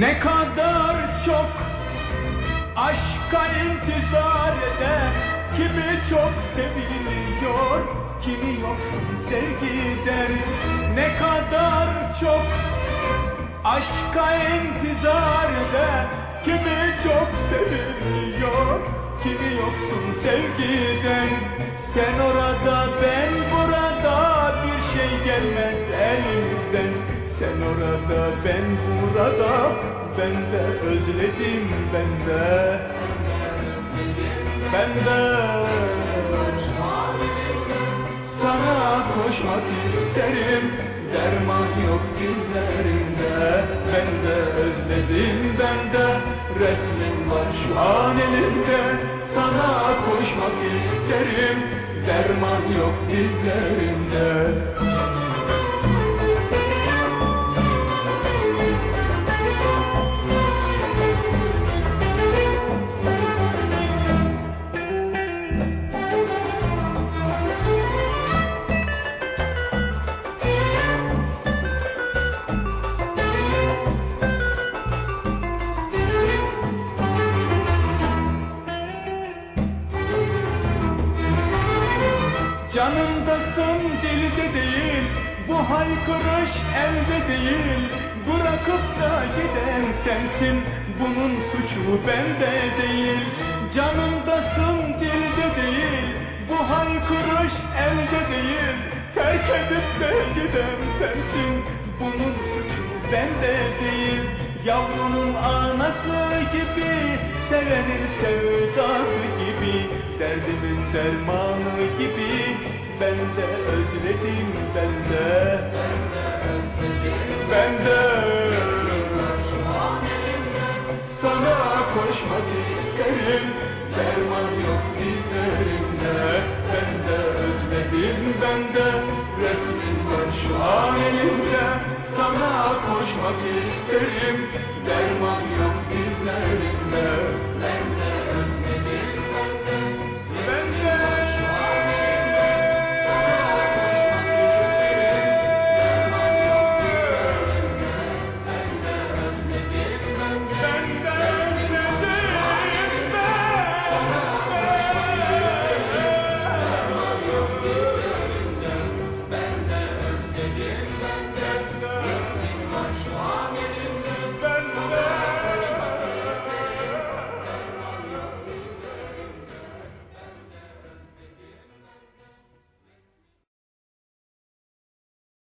Ne kadar çok aşka intizar eder Kimi çok seviliyor Kimi yoksun sevgiden. Ne kadar çok aşka intizar eder Kimi çok seviliyor Kimi yoksun sevgiden. Sen orada ben Sen orada ben burada. Ben de özledim ben de. Ben de. Sana koşmak isterim Derman yok dizlerimde Ben de özledim ben de. Resmin var şu an elimde. Sana koşmak isterim Derman yok dizlerimde Canımdasın dilde değil Bu haykırış elde değil. Bırakıp da giden sensin Bunun suçu bende değil. Canımdasın dilde değil Bu haykırış elde değil. Terk edip de giden sensin Bunun suçu bende değil. Yavrunun anası gibi Sevenin sevdası Derdimin dermanı gibi Ben de özledim ben de. Ben de Sana koşmak isterim Derman yok dizlerimde Ben de özledim ben de Resmin var şu an elimde. Sana koşmak isterim Derman Bismillah, şu song.